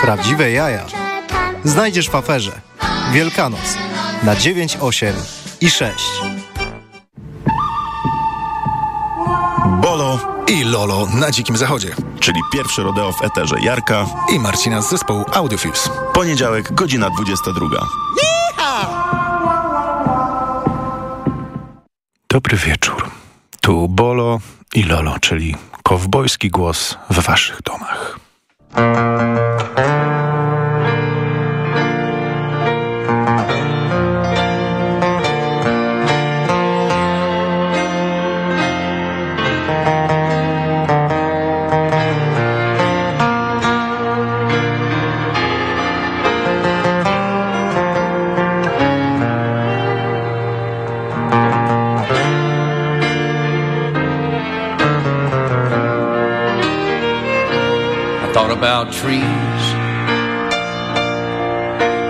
Prawdziwe jaja znajdziesz w aferze. Wielkanoc na 9, 8 i 6. Bolo i Lolo na Dzikim Zachodzie. Czyli pierwszy rodeo w eterze Jarka i Marcina z zespołu Audiofuse. Poniedziałek, godzina 22. Dobry wieczór. Tu Bolo i Lolo, czyli kowbojski głos w waszych domach. Trees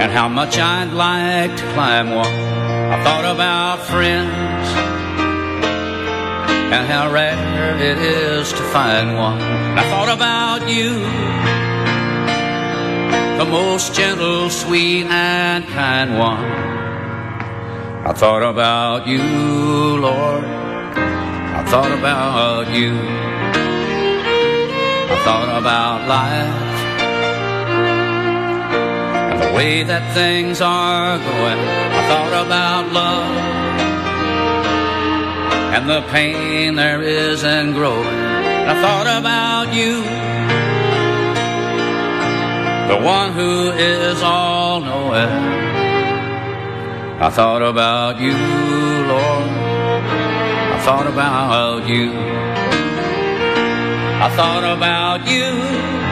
and how much I'd like to climb one. I thought about friends and how rare it is to find one. I thought about you, the most gentle, sweet, and kind one. I thought about you, Lord. I thought about you I thought about life way that things are going. I thought about love and the pain there is in growing. I thought about you, the one who is all knowing. I thought about you, Lord. I thought about you. I thought about you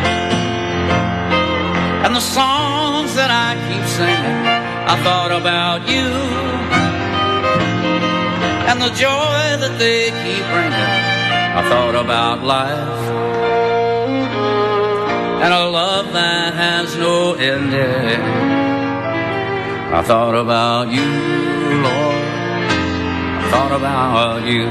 and the songs that I keep singing. I thought about you and the joy that they keep bringing. I thought about life and a love that has no ending. I thought about you, Lord. I thought about you.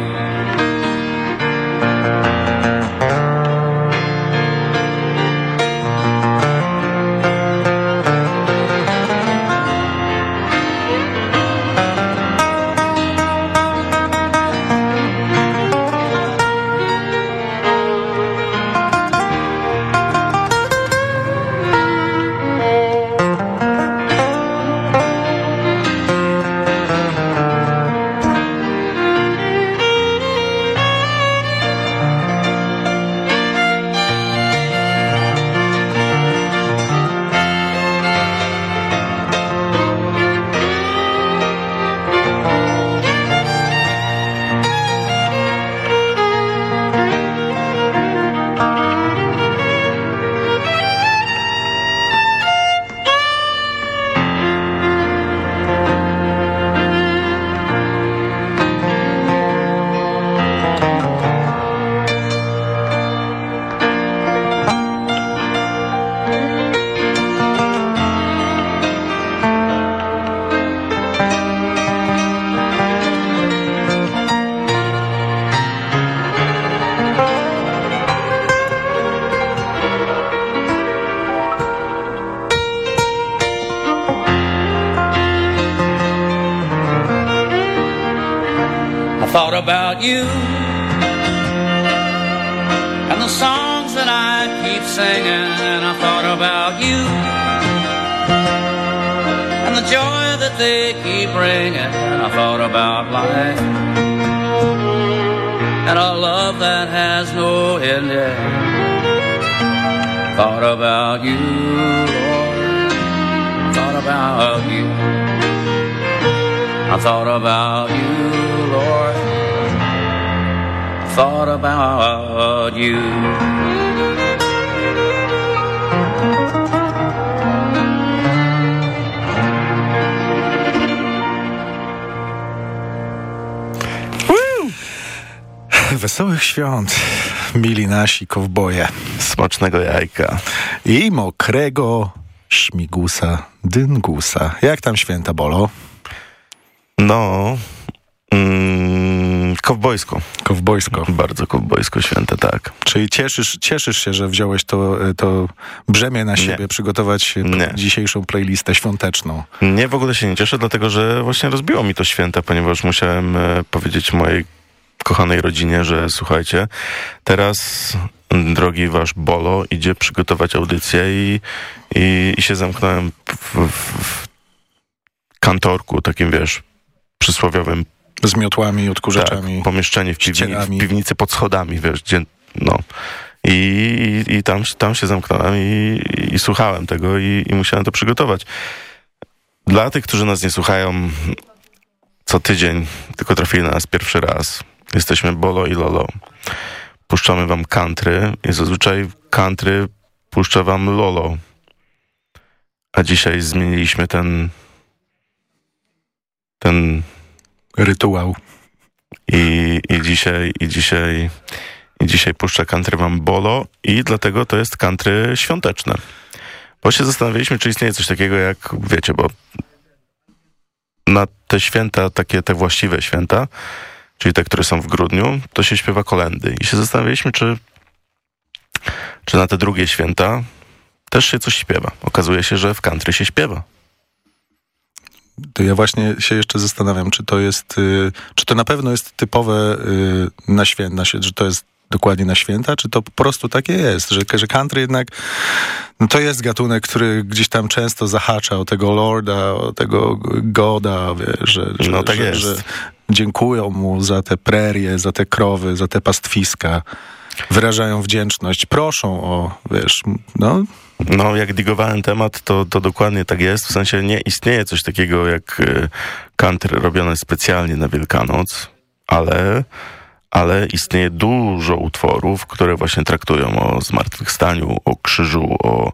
You and the songs that I keep singing, and I thought about you and the joy that they keep bringing, and I thought about life and a love that has no ending. Thought about you, Lord. Thought about you. I thought about you, thought about you. Wesołych świąt, mili nasi kowboje. Smacznego jajka. I mokrego śmigusa, dyngusa. Jak tam święta, Bolo? No, mm, Kowbojsko. Kowbojsko. Bardzo kowbojsko święte, tak. Czyli cieszysz, cieszysz się, że wziąłeś to, e, to brzemię na siebie, Nie. przygotować Nie. dzisiejszą playlistę świąteczną. Nie, w ogóle się nie cieszę, dlatego że właśnie rozbiło mi to święta, ponieważ musiałem e, powiedzieć mojej kochanej rodzinie, że słuchajcie, teraz drogi wasz Bolo idzie przygotować audycję i, i, i się zamknąłem w, w, w kantorku, takim wiesz, przysłowiowym Z miotłami, odkurzaczami. tak, pomieszczenie w, piwni, w piwnicy pod schodami, wiesz, gdzie, no. I, i, i tam, tam się zamknąłem i, i słuchałem tego i, i musiałem to przygotować. Dla tych, którzy nas nie słuchają co tydzień, tylko trafili na nas pierwszy raz, jesteśmy Bolo i Lolo. Puszczamy wam country i zazwyczaj country puszcza wam Lolo. A dzisiaj zmieniliśmy ten ten Rytuał. i, i dzisiaj, i dzisiaj, i dzisiaj puszcza country Bolo i dlatego to jest country świąteczne. Bo się zastanawialiśmy, czy istnieje coś takiego jak, wiecie, bo na te święta, takie te właściwe święta, czyli te, które są w grudniu, to się śpiewa kolendy. I się zastanawialiśmy, czy, czy na te drugie święta też się coś śpiewa. Okazuje się, że w country się śpiewa. To ja właśnie się jeszcze zastanawiam, czy to jest, y, czy to na pewno jest typowe y, na święta, że to jest dokładnie na święta, czy to po prostu takie jest, że, że country jednak no to jest gatunek, który gdzieś tam często zahacza o tego Lorda, o tego Goda, wiesz, że, że, No tak że, jest. że dziękują mu za te prerie, za te krowy, za te pastwiska, wyrażają wdzięczność, proszą o, wiesz, no No, jak digowałem temat, to, to dokładnie tak jest. W sensie nie istnieje coś takiego jak y, country robione specjalnie na Wielkanoc, ale, ale istnieje dużo utworów, które właśnie traktują o zmartwychwstaniu, o krzyżu, o,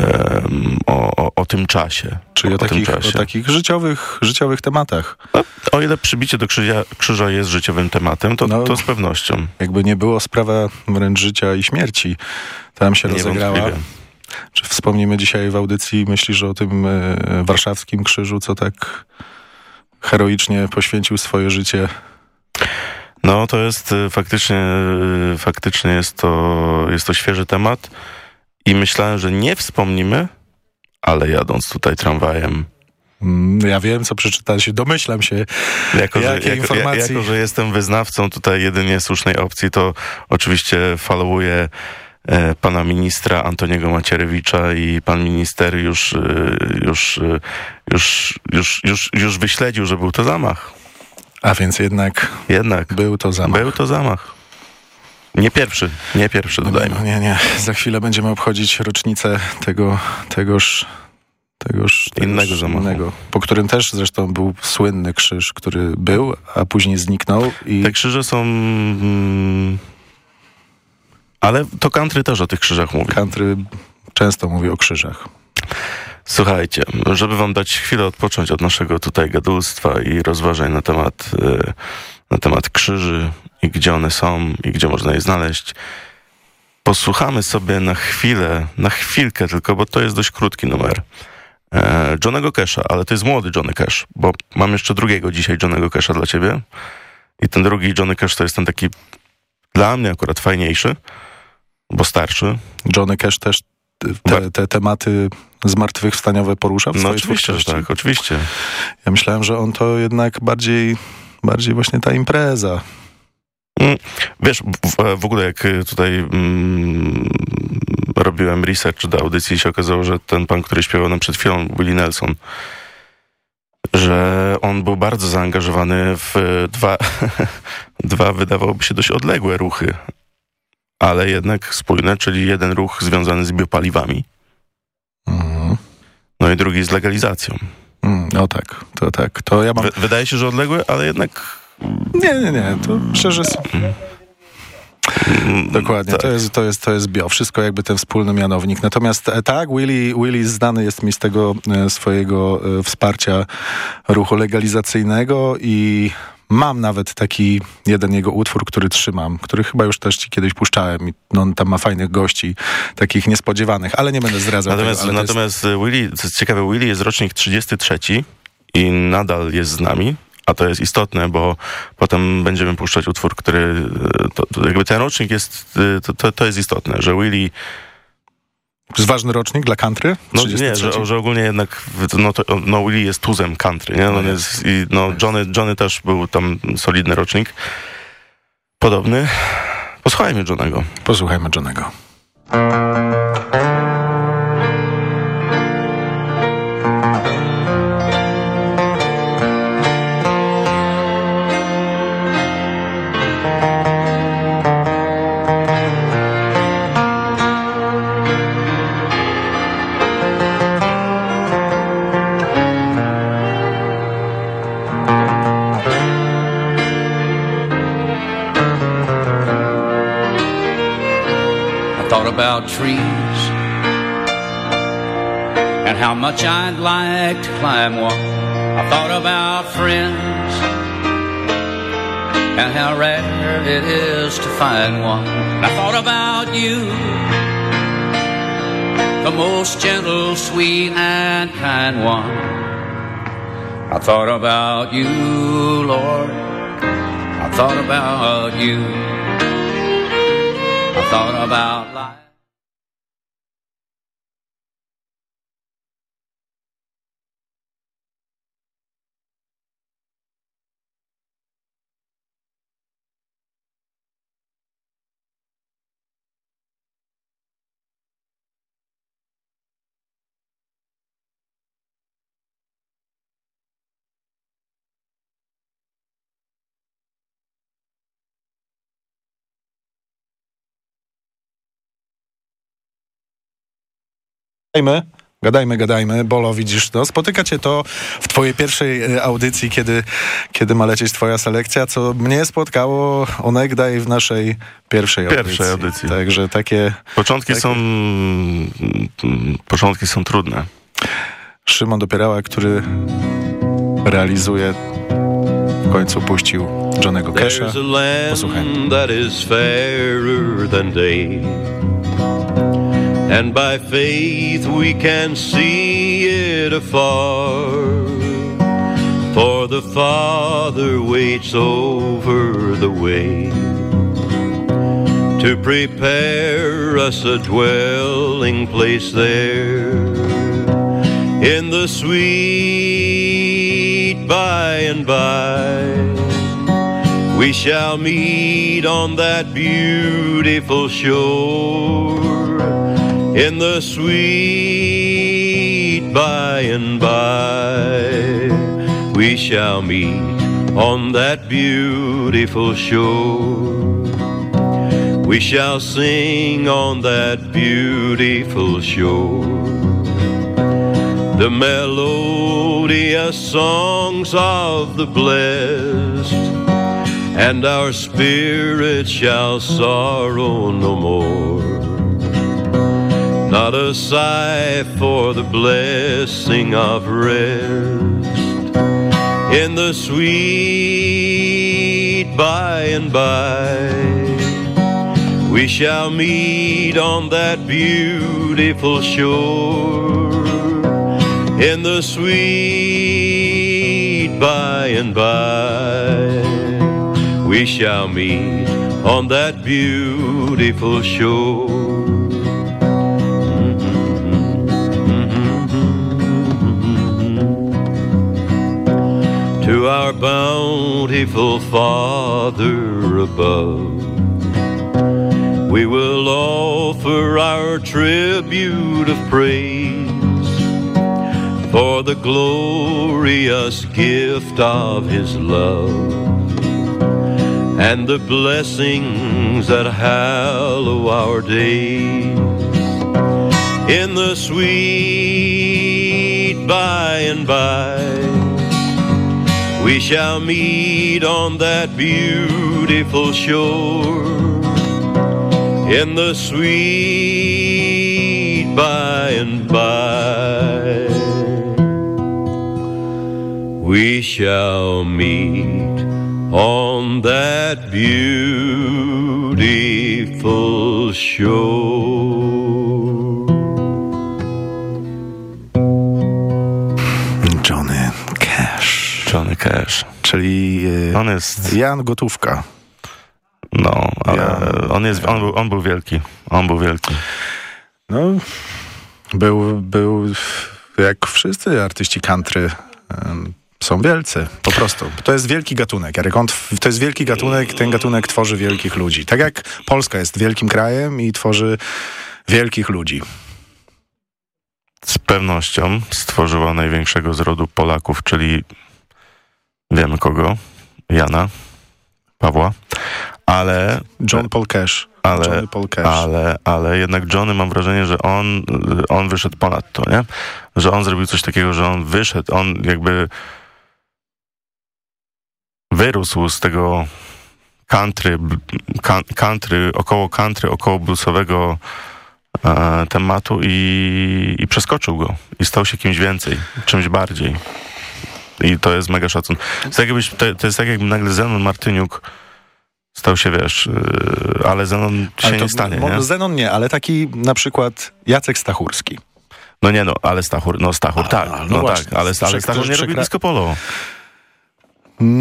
em, o, o, o tym czasie. czyli o, tym takich, o czasie. takich życiowych, życiowych tematach. No, o ile przybicie do krzyża, krzyża jest życiowym tematem, to, No. to z pewnością. jakby nie było sprawa wręcz życia i śmierci. Tam się rozegrała. Niewątpliwie. Czy wspomnimy dzisiaj w audycji, myślisz o tym e, warszawskim krzyżu, co tak heroicznie poświęcił swoje życie? No, to jest y, faktycznie, y, faktycznie jest to, jest to świeży temat i myślałem, że nie wspomnimy, ale jadąc tutaj tramwajem, Mm, Ja wiem, co przeczytałeś, domyślam się. jako, że, Jakie jako, informacji? jako, że jestem wyznawcą tutaj jedynie słusznej opcji, to oczywiście followuję e, pana ministra Antoniego Macierewicza i pan minister już, y, już, y, już, już, już, już wyśledził, że był to zamach. A więc jednak Jednak był to zamach. był to zamach. Nie pierwszy, nie pierwszy, No nie, dodajmy. no nie, nie. Za chwilę będziemy obchodzić rocznicę tego, tegoż, tegoż, tegoż Innego zamachu. po którym też zresztą był słynny krzyż, który był, a później zniknął i Te krzyże są... mm, Ale to country też o tych krzyżach mówi. country często mówi o krzyżach. Słuchajcie, żeby wam dać chwilę odpocząć od naszego tutaj gadulstwa i rozważań na temat, e, na temat krzyży i gdzie one są i gdzie można je znaleźć, posłuchamy sobie na chwilę, na chwilkę tylko, bo to jest dość krótki numer. e, Johnego Casha, ale to jest młody Johnny Cash, bo mam jeszcze drugiego dzisiaj Johnego Casha dla ciebie. I ten drugi Johnny Cash to jest ten taki dla mnie akurat fajniejszy, bo starszy. Johnny Cash też te, te tematy zmartwychwstaniowe porusza w No oczywiście, że tak, oczywiście. Ja myślałem, że on to jednak bardziej, bardziej właśnie ta impreza. Wiesz, w, w ogóle jak y, tutaj mm, robiłem research do audycji się okazało, że ten pan, który śpiewał nam przed chwilą, Willie Nelson, że on był bardzo zaangażowany w y, dwa, dwa wydawałoby się dość odległe ruchy, ale jednak spójne, czyli jeden ruch związany z biopaliwami, Mhm. no i drugi z legalizacją. Mm, no tak, to tak. To ja mam... Wy, wydaje się, że odległe, ale jednak Nie, nie, nie, to szczerze... mm, Dokładnie, tak. to, jest, to, jest, to jest bio. Wszystko jakby ten wspólny mianownik. Natomiast e, tak, Willy, Willy znany jest mi z tego e, swojego e, wsparcia ruchu legalizacyjnego i mam nawet taki jeden jego utwór, który trzymam, który chyba już też ci kiedyś puszczałem. I, No, on tam ma fajnych gości, takich niespodziewanych, ale nie będę zdradzał Natomiast, tego. To jest- natomiast Willy, co jest ciekawe, Willy jest rocznik 33 i nadal jest z nami, a to jest istotne, bo potem będziemy puszczać utwór, który, to, to jakby ten rocznik jest, to, to, to jest istotne, że Willie jest ważny rocznik dla country? No nie, że, że, ogólnie jednak no, to, no Willie jest tuzem country, nie? No, jest, i, no, Johnny, Johnny też był tam solidny rocznik. Podobny. Posłuchajmy Johnego. Posłuchajmy Johnego. About trees and how much I'd like to climb one. I thought about friends and how rare it is to find one. I thought about you, the most gentle, sweet, and kind one. I thought about you, Lord. I thought about you. I thought about life. Gadajmy, gadajmy, gadajmy. Bolo, widzisz to. Spotyka cię to w twojej pierwszej e, audycji, kiedy, kiedy ma lecieć twoja selekcja, co mnie spotkało onegdaj w naszej pierwszej, pierwszej audycji. audycji. Także takie... Początki, takie... Są, początki są trudne. Szymon Dopierała, który realizuje w końcu puścił Johnego Casha. Posłuchaj. And by faith we can see it afar. For the Father waits over the way to prepare us a dwelling place there in the sweet by and by. We shall meet on that beautiful shore in the sweet by and by. We shall meet on that beautiful shore. We shall sing on that beautiful shore. The melodious songs of the blessed, and our spirits shall sorrow no more not a sigh for the blessing of rest in the sweet by and by. We shall meet on that beautiful shore in the sweet by and by. We shall meet on that beautiful shore. To our bountiful Father above. We will offer our tribute of praise for the glorious gift of His love and the blessings that hallow our days in the sweet by and by we shall meet on that beautiful shore in the sweet by and by. We shall meet on that beautiful shore. Cash. Czyli e, On jest, Jan Gotówka. no, ale Ja- on jest, on był, on był wielki. On był wielki. No, był, był jak wszyscy artyści country są wielcy, po prostu. To jest wielki gatunek, Jarek. On, to jest wielki gatunek, ten gatunek tworzy wielkich ludzi. Tak jak Polska jest wielkim krajem i tworzy wielkich ludzi. z pewnością stworzyła największego z rodu Polaków, czyli wiemy kogo, Jana, Pawła, ale, John Paul Cash. ale, Paul Cash. ale, ale jednak Johnny mam wrażenie, że on, on wyszedł ponad to, nie? Że on zrobił coś takiego, że on wyszedł, on jakby wyrósł z tego country, country około country, około bluesowego e, tematu i, i przeskoczył go. I stał się kimś więcej, czymś bardziej. I to jest mega szacun. To jest, tak jakbyś, to, to jest tak jakby nagle Zenon Martyniuk stał się, wiesz, yy, ale Zenon się Ale to- nie stanie, nie? Zenon nie, ale taki na przykład Jacek Stachurski. No nie no, ale Stachur, no Stachur, A, tak, no no, właśnie. tak, ale, ale Stachur nie robił disco polo.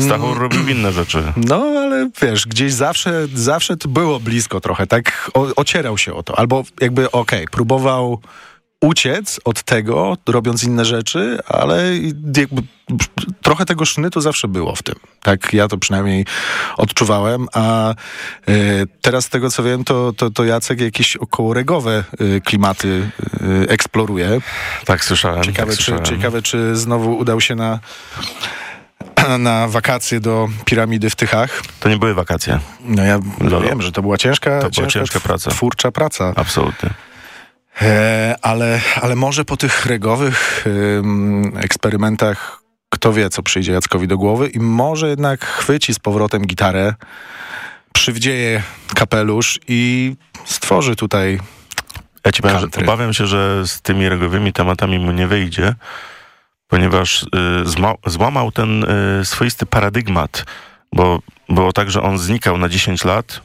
Stachur robił inne rzeczy. No, ale wiesz, gdzieś zawsze, zawsze to było blisko trochę, tak o, ocierał się o to. Albo jakby, okej, próbował uciec od tego, robiąc inne rzeczy, ale jakby trochę tego sznytu zawsze było w tym. Tak ja to przynajmniej odczuwałem, a e, teraz z tego co wiem, to, to, to Jacek jakieś okołoregowe e, klimaty e, eksploruje. Tak słyszałem. Ciekawe, tak czy, słyszałem. ciekawe, czy znowu udał się na, na wakacje do piramidy w Tychach. To nie były wakacje, No ja Lolo. wiem, że to była ciężka, To była ciężka praca. twórcza praca. absolutnie. E, ale, ale może po tych regowych ym, eksperymentach kto wie, co przyjdzie Jackowi do głowy i może jednak chwyci z powrotem gitarę, przywdzieje kapelusz i stworzy tutaj Ja ci powiem, że obawiam się, że z tymi regowymi tematami mu nie wyjdzie, ponieważ y, złamał ten y, swoisty paradygmat, bo było tak, że on znikał na 10 lat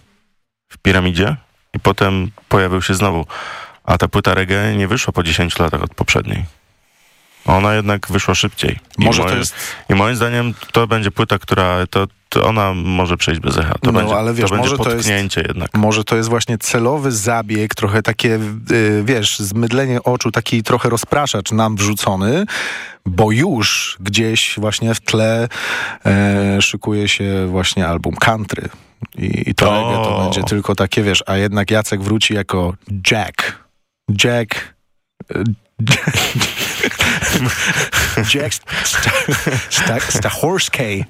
w piramidzie i potem pojawił się znowu. A ta płyta reggae nie wyszła po 10 latach od poprzedniej. Ona jednak wyszła szybciej. I Może to moim- jest- I moim zdaniem to będzie płyta, która... To, to ona może przejść bez echa. To No, będzie, ale wiesz, to będzie może to jest- potknięcie jednak. Może to jest właśnie celowy zabieg, trochę takie, y, wiesz, zmydlenie oczu, taki trochę rozpraszacz nam wrzucony, bo już gdzieś właśnie w tle e, szykuje się właśnie album country. I, i to, to będzie tylko takie, wiesz, a jednak Jacek wróci jako Jack. Jack... Jack Sta- Stachorski.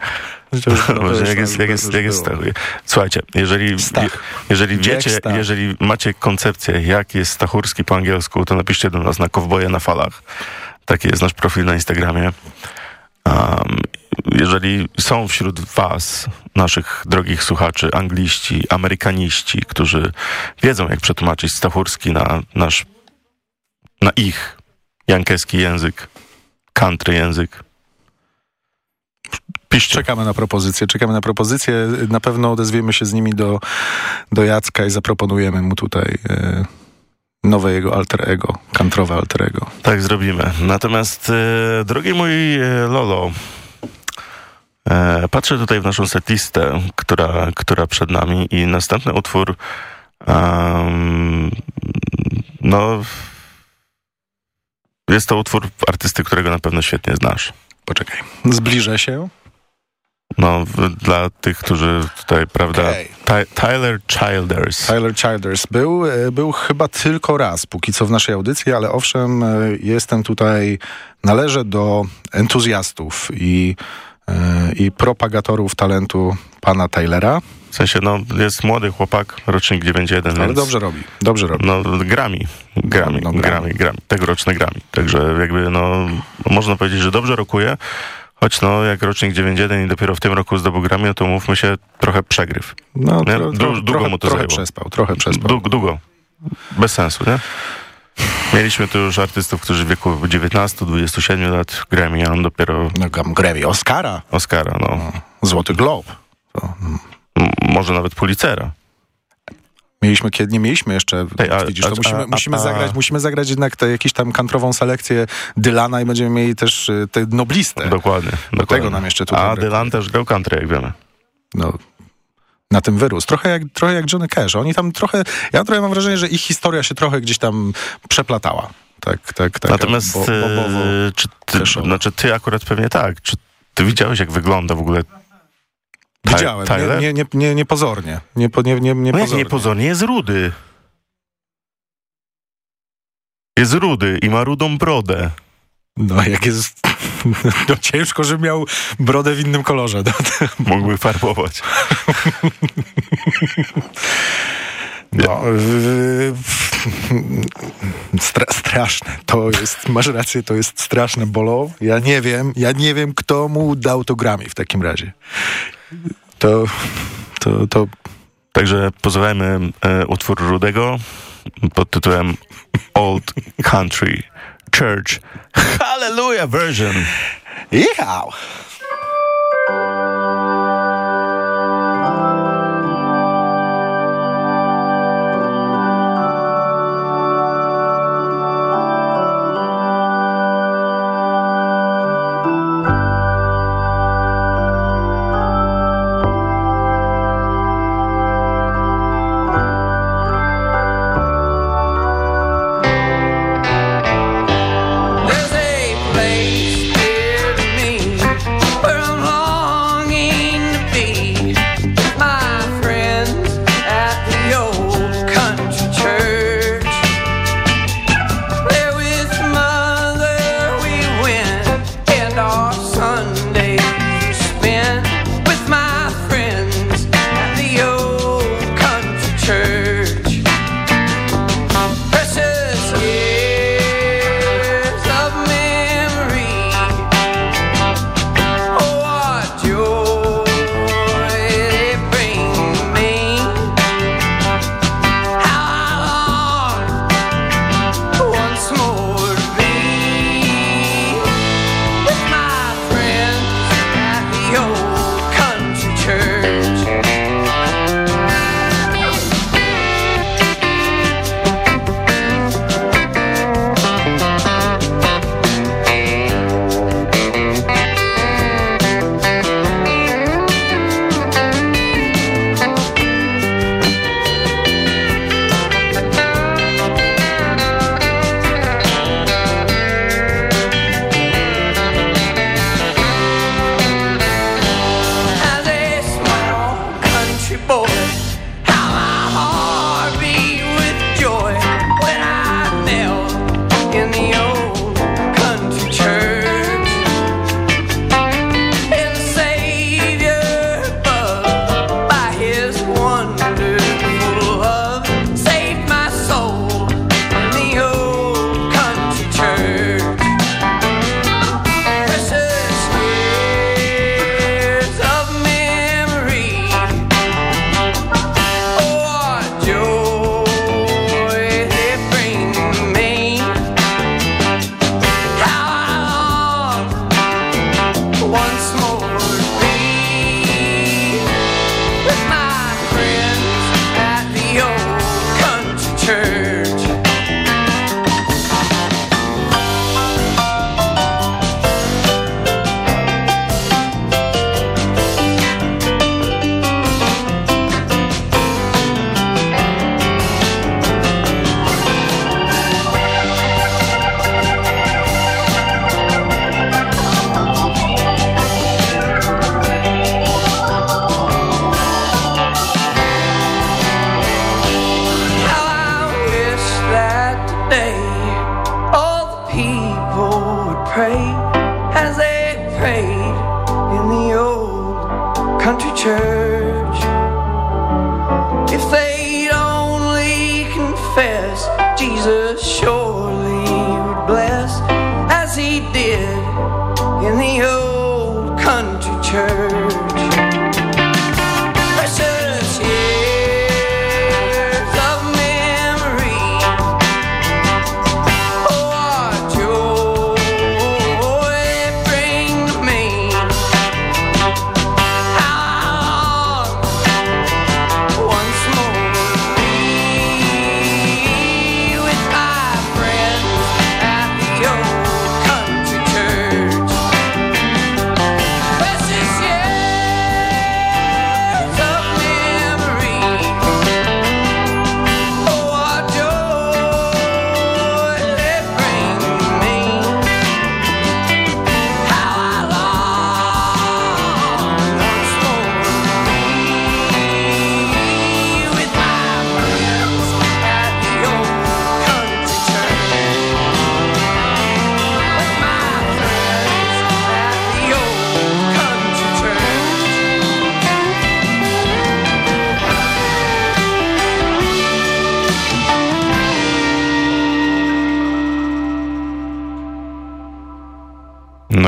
To już- to Boże, już- jak jest, jak jest, jak. Słuchajcie, jeżeli, Stach. jeżeli wiecie, Stach. jeżeli macie koncepcję, jak jest Stachurski po angielsku, to napiszcie do nas na Kowboje na falach. Taki jest nasz profil na Instagramie. Um, jeżeli są wśród was, naszych drogich słuchaczy, angliści, amerykaniści, którzy wiedzą, jak przetłumaczyć Stachurski na nasz, na ich jankeski język, country język, piszcie. Czekamy na propozycje, czekamy na propozycje. Na pewno odezwiemy się z nimi do, do Jacka i zaproponujemy mu tutaj e, nowe jego alter ego, kantrowe alter ego. Tak zrobimy. Natomiast, e, drogi mój e, Lolo, patrzę tutaj w naszą setlistę, która, która przed nami i następny utwór em, no jest to utwór artysty, którego na pewno świetnie znasz. Poczekaj. Zbliżę się. No, dla tych, którzy tutaj, prawda, Okej. Ty, Tyler Childers. Tyler Childers był, e, był chyba tylko raz, póki co w naszej audycji, ale owszem, e, jestem tutaj, należę do entuzjastów i, e, i propagatorów talentu pana Tylera, W sensie, no, jest młody chłopak, rocznik 91, ale więc... dobrze robi, dobrze robi. No, grami, grami, No, no, grami, grami, tegoroczne grami. Także jakby, no, można powiedzieć, że dobrze rokuje, choć no, jak rocznik 91 i dopiero w tym roku zdobył grami, no to mówmy się, trochę przegryw. No, tro, tro, długo trochę, mu to trochę zajęło. przespał, trochę przespał. Dłu- długo. Bez sensu, nie? Mieliśmy tu już artystów, którzy w wieku 19-27 lat Grammy, a on dopiero No, Grammy, Oscara, Oscara, no. Złoty Glob. To, M- może nawet Pulitzera. Mieliśmy kiedy, nie mieliśmy jeszcze, Ej, a- widzisz, to a- musimy, a- musimy zagrać, musimy zagrać jednak tę jakąś tam kantrową selekcję Dylana i będziemy mieli też y, tę noblistę. Dokładnie. dokładnie. tego nam jeszcze tutaj A. Dylan też grał country, jak wiemy. No, na tym wyrósł. Trochę jak, trochę jak Johnny Cash. Oni tam trochę, ja trochę mam wrażenie, że ich historia się trochę gdzieś tam przeplatała. Tak, tak, tak. Natomiast bo, bobowo. e, czy ty, znaczy ty akurat pewnie tak. Czy ty widziałeś, jak wygląda w ogóle Widziałem, Tyler? nie, nie, nie, nie, niepozornie. Nie, nie, nie, nie No pozornie. niepozornie, jest rudy. Jest rudy i ma rudą brodę. No jak jest... No ciężko, że miał brodę w innym kolorze. No, Mógłby farbować. no, stra, straszne. To jest, masz rację, to jest straszne bolo. Ja nie wiem, ja nie wiem, kto mu dał to Grammy w takim razie. To, to, to Także pozwalamy e, utwór Rudego pod tytułem Old Country Church Hallelujah Version. Jechał!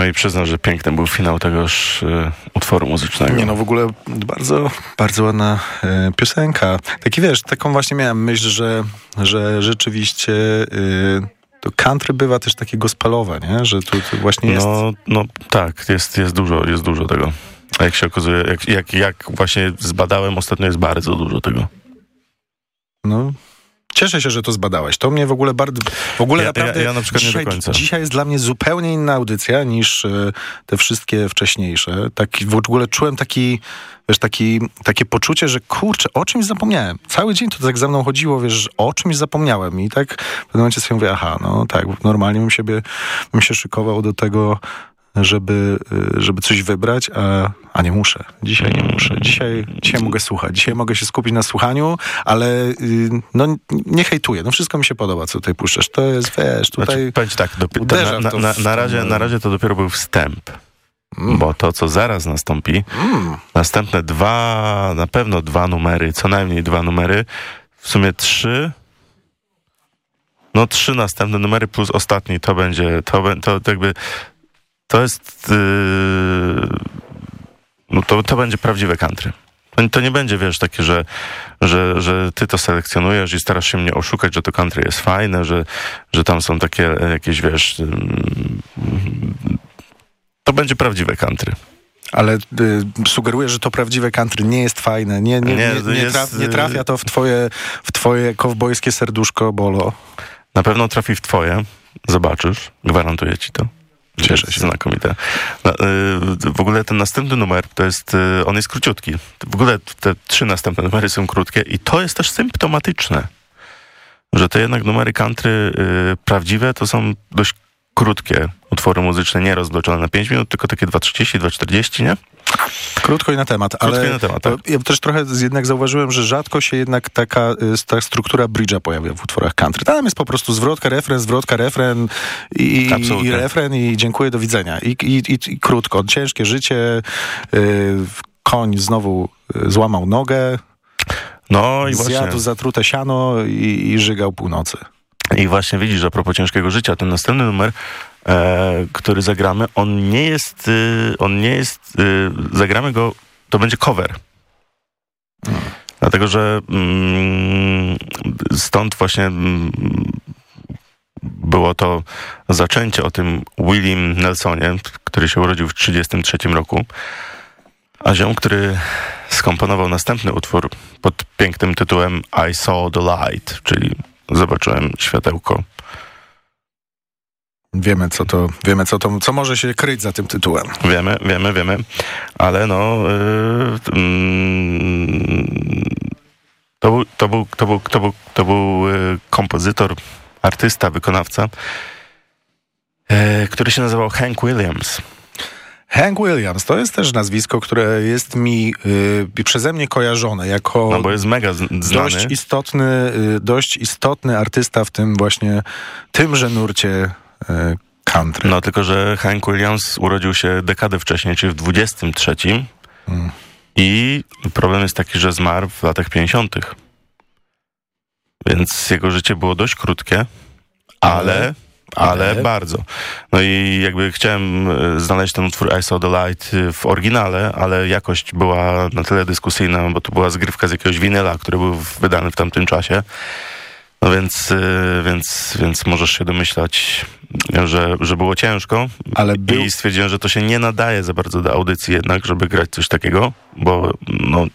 I przyznam, że piękny był finał tegoż y, utworu muzycznego. Nie no, w ogóle bardzo, bardzo ładna e, piosenka. Taki wiesz, taką właśnie miałem myśl, że, że rzeczywiście y, to country bywa też takie gospalowe, nie? Że tu, tu właśnie jest... No, no tak, jest, jest, dużo, jest dużo tego. A jak się okazuje, jak, jak, jak właśnie zbadałem, ostatnio jest bardzo dużo tego. No, Cieszę się, że to zbadałeś. To mnie w ogóle bardzo... W ogóle Ja- naprawdę... ja- ja na przykład nie do dzisiaj, końca. Dzisiaj jest dla mnie zupełnie inna audycja niż e, te wszystkie wcześniejsze. Taki, w ogóle czułem taki, wiesz, taki, takie poczucie, że kurczę, o czymś zapomniałem. Cały dzień to tak za mną chodziło, wiesz, o czymś zapomniałem. I tak w pewnym momencie sobie mówię, aha, no tak, normalnie bym, siebie, bym się szykował do tego, żeby, y, żeby coś wybrać, a, a nie muszę. Dzisiaj nie muszę. Dzisiaj, dzisiaj mogę słuchać. Dzisiaj mogę się skupić na słuchaniu, ale y, no, nie hejtuję. No wszystko mi się podoba, co tutaj puszczasz. To jest, wiesz, tutaj... Znaczy, powiem ci tak, dopi- uderza na, na, na, razie, na razie to dopiero był wstęp. Bo to, co zaraz nastąpi, następne dwa, na pewno dwa numery, co najmniej dwa numery, w sumie trzy, no trzy następne numery plus ostatni, to będzie, to, bę- to, to jakby, to jest, yy, no to, to będzie prawdziwe country. To, nie będzie, wiesz, takie, że, że, że ty to selekcjonujesz i starasz się mnie oszukać, że to country jest fajne, że, że tam są takie e, jakieś, wiesz, ym, to będzie prawdziwe country. Ale y, sugeruję, że to prawdziwe country nie jest fajne. Nie, nie, Nie, nie, jest, traf, nie y- trafia to w twoje, w twoje kowbojskie serduszko, Bolo. Na pewno trafi w twoje, zobaczysz, gwarantuję ci to. Cieszę się. Znakomite. No, y, w ogóle ten następny numer, to jest, y, on jest króciutki. W ogóle te trzy następne numery są krótkie i to jest też symptomatyczne, że te jednak numery country y, prawdziwe to są dość krótkie utwory muzyczne, nie rozwleczone na 5 minut, tylko takie 2.30, 2.40, nie? Krótko i na temat, Krótko ale na temat, tak. ja też trochę jednak zauważyłem, że rzadko się jednak taka y, ta struktura bridge'a pojawia w utworach country. Tam jest po prostu zwrotka, refren, zwrotka, refren i, Absolutnie. i refren i dziękuję, do widzenia. I, i, i, i krótko, ciężkie życie, y, koń znowu y, złamał nogę, No i właśnie. zjadł zatrute siano i, i żygał północy. I właśnie widzisz, że a propos ciężkiego życia, ten następny numer, który zagramy, on nie jest, y, on nie jest, y, zagramy go, to będzie cover. Dlatego, że mm, stąd właśnie mm, było to zaczęcie o tym William Nelsonie, który się urodził w 1933 roku, a ziom, który skomponował następny utwór pod pięknym tytułem I Saw the Light, czyli Zobaczyłem światełko. Wiemy, co to, wiemy, co to, co może się kryć za tym tytułem. Wiemy, wiemy, wiemy, ale no yy, mm, to, był, to, był, to, był, to był, to był yy, kompozytor, artysta, wykonawca, yy, który się nazywał Hank Williams. Hank Williams to jest też nazwisko, które jest mi y, przeze mnie kojarzone jako No bo jest mega znany. dość istotny, y, dość istotny artysta w tym właśnie tymże nurcie y, country. No tylko, że Hank Williams urodził się dekadę wcześniej, czyli w 23. Mm. I problem jest taki, że zmarł w latach 50. Więc jego życie było dość krótkie, ale, ale, ale- bardzo. No i jakby chciałem e, znaleźć ten utwór I Saw the Light e, w oryginale, ale jakość była na tyle dyskusyjna, bo to była zgrywka z jakiegoś winyla, który był wydany w tamtym czasie. No więc, e, więc, więc możesz się domyślać, że, że było ciężko. Ale był, I stwierdziłem, że to się nie nadaje za bardzo do audycji jednak, żeby grać coś takiego, bo no...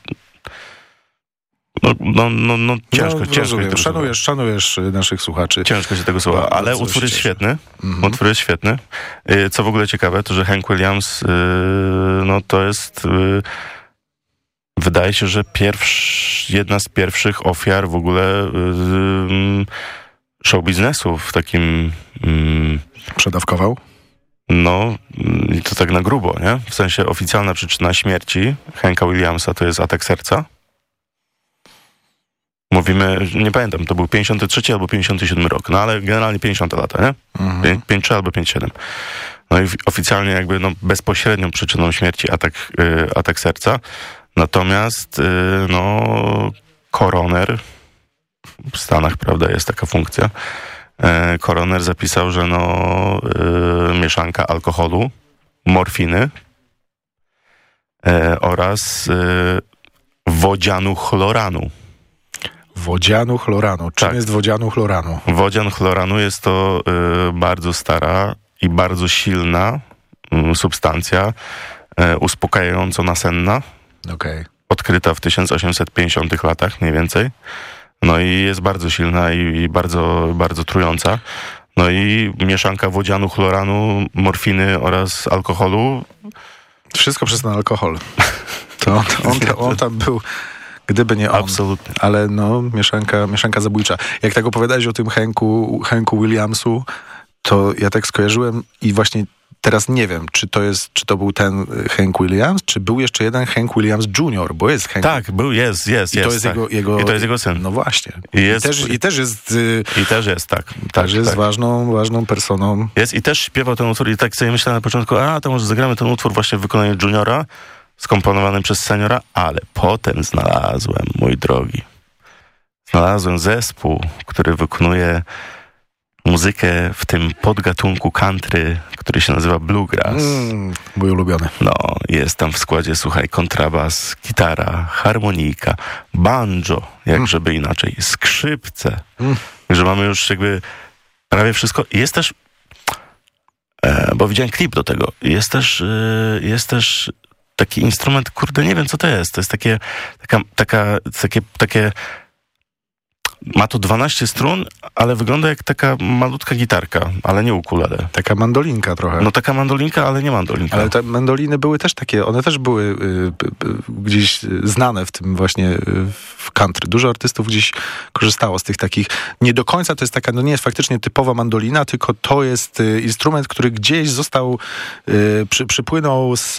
No, no, no, no ciężko, no, ciężko, się rozumiem, szanujesz, szanujesz y, naszych słuchaczy. ciężko się tego słucha, ale utwór jest świetny. Mhm. Utwór jest świetny. Y, Co w ogóle ciekawe, to że Hank Williams, y, no to jest, y, wydaje się, że pierwsz, jedna z pierwszych ofiar w ogóle y, y, show biznesu w takim, mm, Przedawkował. no i to tak na grubo, nie? W sensie oficjalna przyczyna śmierci Hanka Williamsa to jest atak serca. Mówimy, nie pamiętam, to był 53 albo 57 rok, no ale generalnie 50 lata, nie? Mhm. 5-3 albo 5-7. No i oficjalnie jakby no, bezpośrednią przyczyną śmierci atak, y, atak serca. Natomiast y, no, koroner w Stanach, prawda, jest taka funkcja. E, Koroner zapisał, że no, y, mieszanka alkoholu morfiny oraz wodzianu chloranu. Wodzianu chloranu. Czym Tak. jest wodzianu chloranu? Wodzian chloranu jest to bardzo stara i bardzo silna mm, substancja e, uspokajająco-nasenna, Okej. odkryta w 1850 latach mniej więcej. No i jest bardzo silna i, i bardzo, bardzo trująca. No i mieszanka wodzianu, chloranu, morfiny oraz alkoholu. Wszystko przez ten alkohol. To on, on, on, on tam był, gdyby nie on. Absolutnie. Ale no, mieszanka, mieszanka zabójcza. Jak tak opowiadałeś o tym Henku, Henku Williamsu, to ja tak skojarzyłem i właśnie teraz nie wiem, czy to jest, czy to był ten Hank Williams, czy był jeszcze jeden Hank Williams Jr., bo jest Hank. Tak, był, jest, jest, I jest. to jest tak. jego, jego... I to jest jego syn. No właśnie. I jest- I, też, I też jest, y, I też jest, tak. Tak, też jest tak. ważną, ważną personą. Jest i też śpiewał ten utwór i tak sobie myślałem na początku, a to może zagramy ten utwór właśnie w wykonaniu Juniora, skomponowany przez seniora, ale potem znalazłem, mój drogi, znalazłem zespół, który wykonuje muzykę w tym podgatunku country, który się nazywa bluegrass. Mm, mój ulubiony. No, jest tam w składzie, słuchaj, kontrabas, gitara, harmonika, banjo, jak żeby inaczej, skrzypce. Mm. Że mamy już jakby prawie wszystko. Jest też, e, bo widziałem klip do tego, jest też, e, jest też taki instrument, kurde, nie wiem co to jest. To jest takie, taka, taka, takie, takie ma to 12 strun, ale wygląda jak taka malutka gitarka, ale nie ukulele. Taka mandolinka trochę. No taka mandolinka, ale nie mandolinka. Ale te mandoliny były też takie, one też były y, y, y, gdzieś znane w tym właśnie y, w country. Dużo artystów gdzieś korzystało z tych takich, nie do końca to jest taka, no nie jest faktycznie typowa mandolina, tylko to jest y, instrument, który gdzieś został, y, przy, przypłynął z,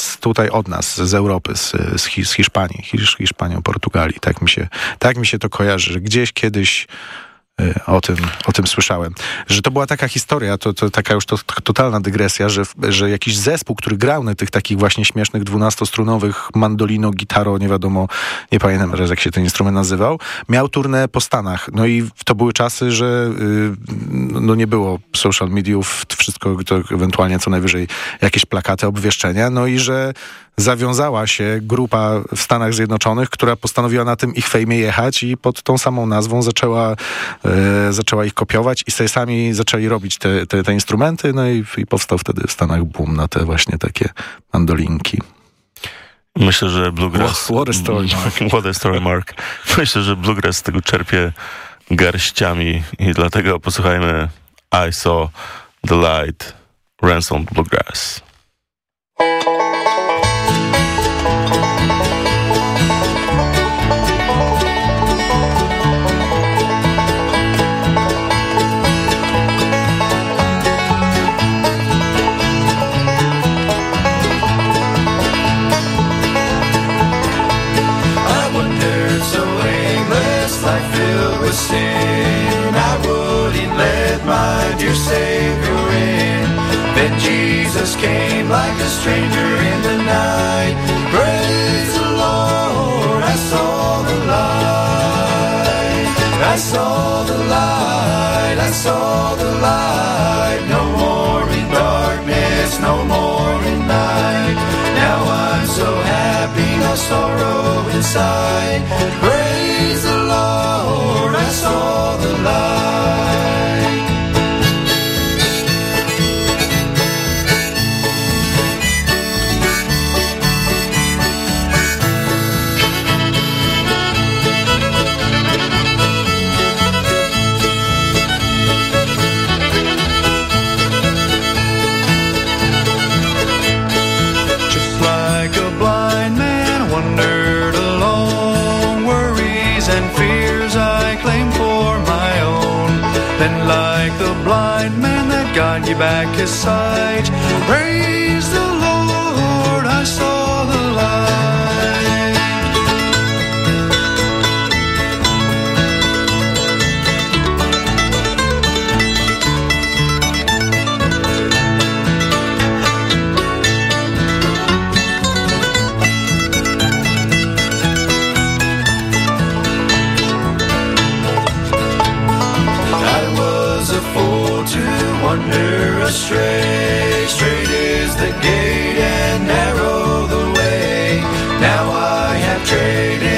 z tutaj od nas, z Europy, z, z, Hi- z Hiszpanii, Hisz, Hiszpanią, Portugalii. Tak mi się, tak mi się to kojarzy, że gdzieś kiedyś Y, O tym, o tym słyszałem. Że to była taka historia, to, to taka już to, totalna dygresja, że, że jakiś zespół, który grał na tych takich właśnie śmiesznych dwunastostrunowych mandolino, gitaro, nie wiadomo, nie pamiętam teraz jak się ten instrument nazywał, miał turnę po Stanach. No i to były czasy, że y, no nie było social mediów, wszystko to ewentualnie co najwyżej jakieś plakaty, obwieszczenia, no i że zawiązała się grupa w Stanach Zjednoczonych, która postanowiła na tym ich fejmie jechać i pod tą samą nazwą zaczęła, e, zaczęła ich kopiować i sobie sami zaczęli robić te, te, te instrumenty, no i, i powstał wtedy w Stanach boom na te właśnie takie mandolinki. Myślę, że Bluegrass... What- a story, Mark. What a story, Mark. Myślę, że Bluegrass z tego czerpie garściami i dlatego posłuchajmy I Saw the Light, Ransom Bluegrass. Stranger in the night. Praise the Lord, I saw the light. I saw the light, I saw the light. No more in darkness, no more in night. Now I'm so happy, no sorrow inside. Praise the Lord, I saw the light. back his side. Praise the Straight is the gate and narrow the way. Now I have traded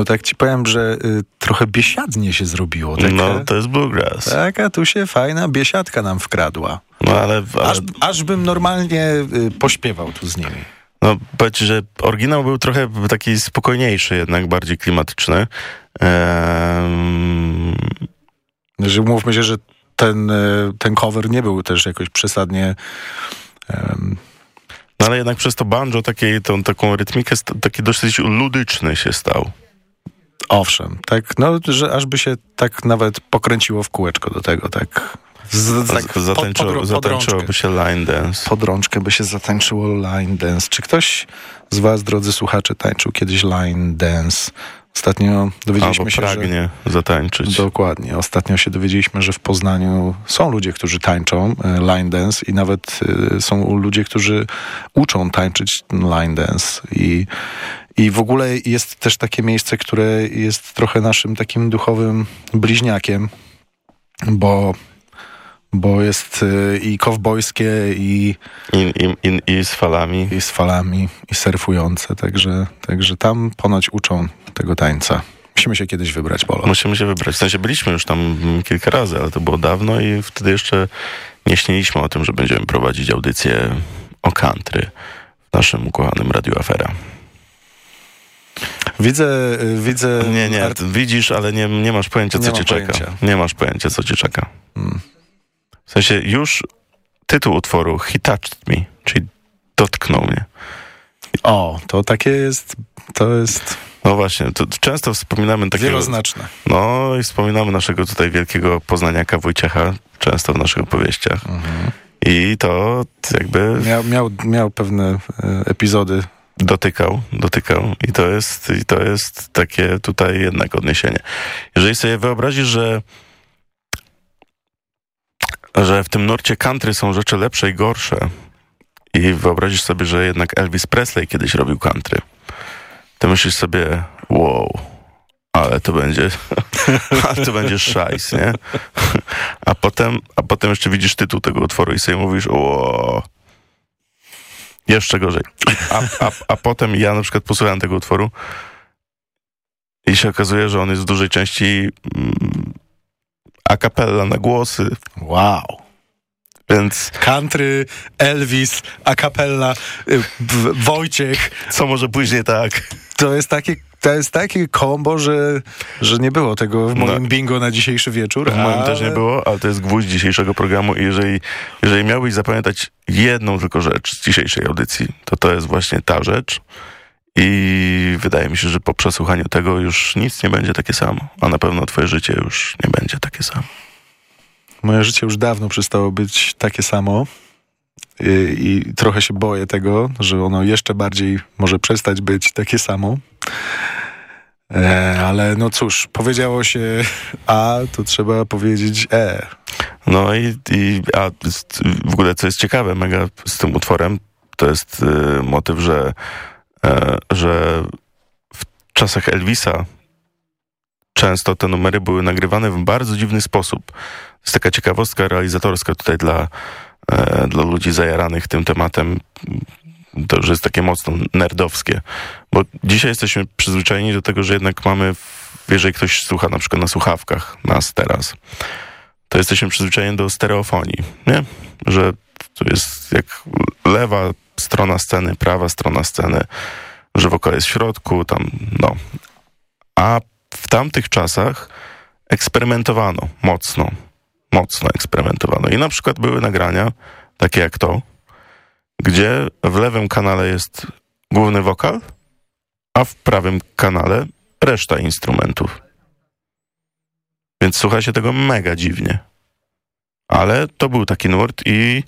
No tak ci powiem, że y, trochę biesiadnie się zrobiło. Taka, No, to jest bluegrass. taka tu się fajna biesiadka nam wkradła. No, ale, ale Aż, aż bym normalnie y, pośpiewał tu z nimi. no, powiedz, że oryginał był trochę taki spokojniejszy, jednak bardziej klimatyczny. Ehm, Że mówmy się, że ten, y, ten cover nie był też jakoś przesadnie... no, ale jednak przez to banjo, takiej, tą, taką rytmikę, taki dosyć ludyczny się stał. Owszem, tak, no, że aż by się tak nawet pokręciło w kółeczko do tego, tak... Z, tak pod- Zatańczyło, pod- zatańczyłoby się line dance. pod rączkę by się zatańczyło line dance. Czy ktoś z was, drodzy słuchacze, tańczył kiedyś line dance? Ostatnio dowiedzieliśmy Albo się, pragnie zatańczyć. że... Dokładnie. Ostatnio się dowiedzieliśmy, że w Poznaniu są ludzie, którzy tańczą e, line dance i nawet e, są ludzie, którzy uczą tańczyć line dance i i w ogóle jest też takie miejsce, które jest trochę naszym takim duchowym bliźniakiem, bo, bo jest e, i kowbojskie, i, I, i, i, z falami. i z falami, i surfujące, także, także tam ponoć uczą tego tańca. Musimy się kiedyś wybrać, Polo. Musimy się wybrać. W sensie byliśmy już tam kilka razy, ale to było dawno i wtedy jeszcze nie śniliśmy o tym, że będziemy prowadzić audycję o country w naszym ukochanym Radiu Afera. Widzę, y, widzę... Nie, nie, widzisz, ale nie, nie masz pojęcia, co cię mam czeka. pojęcia. Nie masz pojęcia, co cię czeka. Mm. W sensie już tytuł utworu He Touched Me, czyli dotknął mnie. O, to takie jest, to jest No właśnie, to często wspominamy takiego... wieloznaczne. No i wspominamy naszego tutaj wielkiego poznaniaka Wojciecha, często w naszych opowieściach. Mhm. I to jakby Miał, miał, miał pewne e, epizody. Dotykał, dotykał i to jest, i to jest takie tutaj jednak odniesienie. Jeżeli sobie wyobrazisz, że że w tym nurcie country są rzeczy lepsze i gorsze i wyobrazisz sobie, że jednak Elvis Presley kiedyś robił country, to myślisz sobie, wow, ale to będzie, ale to będzie szajs, nie? A potem, a potem jeszcze widzisz tytuł tego utworu i sobie mówisz, wow, jeszcze gorzej. A, a, a potem ja na przykład posłuchałem tego utworu i się okazuje, że on jest w dużej części mm, a cappella na głosy, Wow. więc Country, Elvis, a cappella, y, Wojciech. co może później tak? To jest takie, to jest takie kombo, że, że nie było tego w moim No. bingo na dzisiejszy wieczór. W moim ale- też nie było, ale to jest gwóźdź dzisiejszego programu i jeżeli, jeżeli miałbyś zapamiętać jedną tylko rzecz z dzisiejszej audycji, to to jest właśnie ta rzecz i wydaje mi się, że po przesłuchaniu tego już nic nie będzie takie samo, a na pewno twoje życie już nie będzie takie samo. Moje życie już dawno przestało być takie samo i, i trochę się boję tego, że ono jeszcze bardziej może przestać być takie samo. E, ale no cóż, powiedziało się A, to trzeba powiedzieć E. No i, i a w ogóle co jest ciekawe mega z tym utworem, to jest y, motyw, że, e, że w czasach Elvisa często te numery były nagrywane w bardzo dziwny sposób. Jest taka ciekawostka realizatorska tutaj dla, e, dla ludzi zajaranych tym tematem. To już jest takie mocno nerdowskie. Bo dzisiaj jesteśmy przyzwyczajeni do tego, że jednak mamy, jeżeli ktoś słucha na przykład na słuchawkach nas teraz, to jesteśmy przyzwyczajeni do stereofonii, nie? Że tu jest jak lewa strona sceny, prawa strona sceny, że wokal jest w środku, tam, no. A w tamtych czasach eksperymentowano mocno, mocno eksperymentowano. I na przykład były nagrania, takie jak to, gdzie w lewym kanale jest główny wokal, a w prawym kanale reszta instrumentów. Więc słucha się tego mega dziwnie. Ale to był taki nurt i,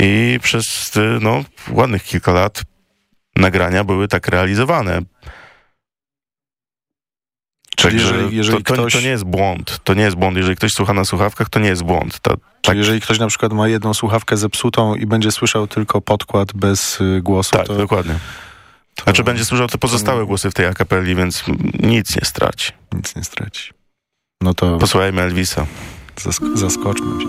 i przez y, no, ładnych kilka lat nagrania były tak realizowane. Czyli jeżeli- jeżeli to, to, ktoś- to nie jest błąd. To nie jest błąd. Jeżeli ktoś słucha na słuchawkach, to nie jest błąd. To, tak, jeżeli ktoś na przykład ma jedną słuchawkę zepsutą i będzie słyszał tylko podkład bez y, głosu, tak to, dokładnie. to Znaczy będzie słyszał te pozostałe głosy w tej akapeli, więc nic nie straci. nic nie straci. No to Posłuchajmy Elvisa. zask- zaskoczmy się.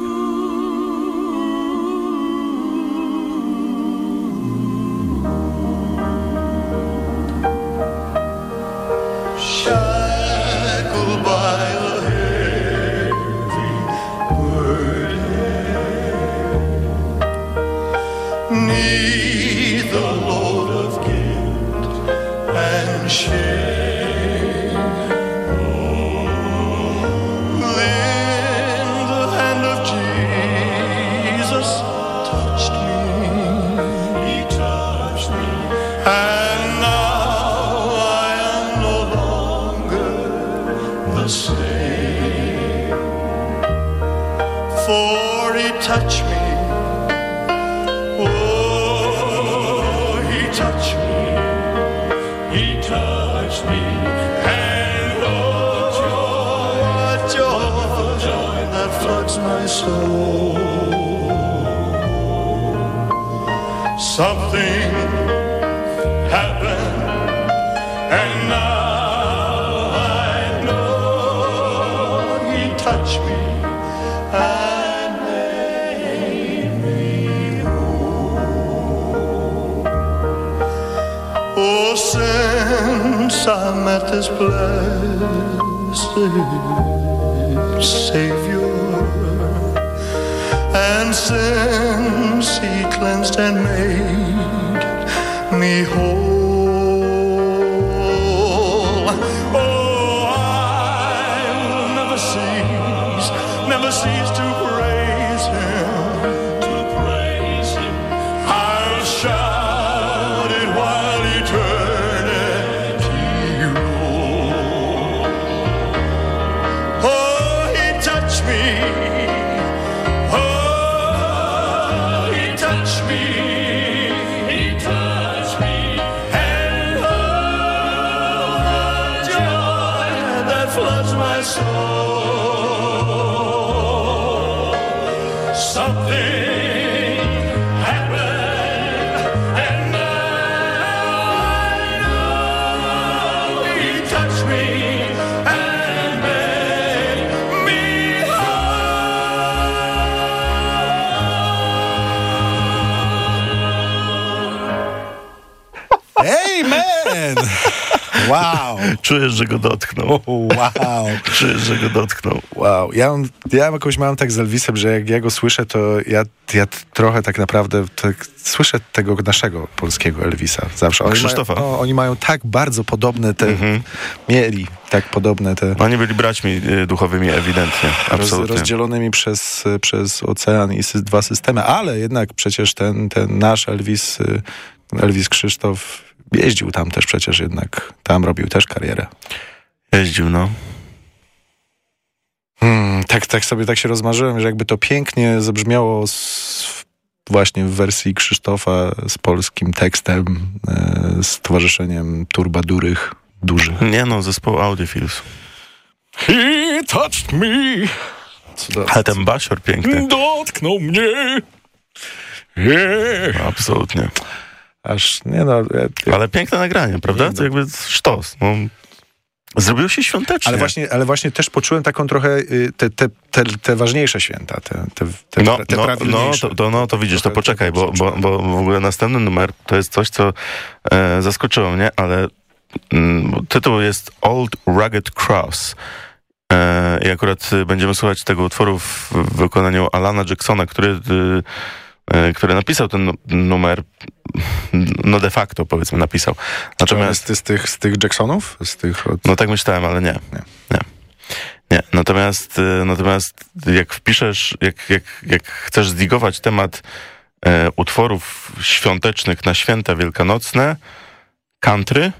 blue. soul. Something Czujesz, że go dotknął. Wow! Czujesz, że go dotknął. Wow, ja, ja jakoś mam tak z Elvisem, że jak ja go słyszę, to ja, ja trochę tak naprawdę tak słyszę tego naszego polskiego Elvisa zawsze. Oni Krzysztofa. Mają, no, oni mają tak bardzo podobne te, mieli tak podobne te Oni byli braćmi y, duchowymi ewidentnie. roz, Absolutnie. rozdzielonymi przez, przez ocean i sy, dwa systemy, ale jednak przecież ten, ten nasz Elvis, y, Elvis Krzysztof jeździł tam też przecież jednak, tam robił też karierę. Jeździł, no. Hmm, tak, tak sobie tak się rozmarzyłem, że jakby to pięknie zabrzmiało z, właśnie w wersji Krzysztofa z polskim tekstem, e, z towarzyszeniem turbadurych dużych. Nie no, zespoł Audiofils. He touched me, Cudowne. Ale ten basior piękny. dotknął mnie. Yeah. Absolutnie. Aż, nie no, ja, Ale piękne nagranie, prawda? To jakby sztos. No. Zrobiło się świątecznie. ale, właśnie, ale właśnie też poczułem taką trochę y, te, te, te, te ważniejsze święta, te, te, te, No, te no, no, to, to, no to widzisz, to poczekaj, bo, bo, bo w ogóle następny numer to jest coś, co e, zaskoczyło mnie, ale mm, tytuł jest Old Rugged Cross. E, I akurat będziemy słuchać tego utworu w wykonaniu Alana Jacksona, który, e, który napisał ten nu- numer, no de facto powiedzmy napisał. Natomiast ty z tych, z tych Jacksonów? Z tych od... No tak myślałem, ale nie. Nie. Nie. nie. Natomiast, y, natomiast jak wpiszesz, jak, jak, jak chcesz zdigować temat e, utworów świątecznych na święta wielkanocne, country,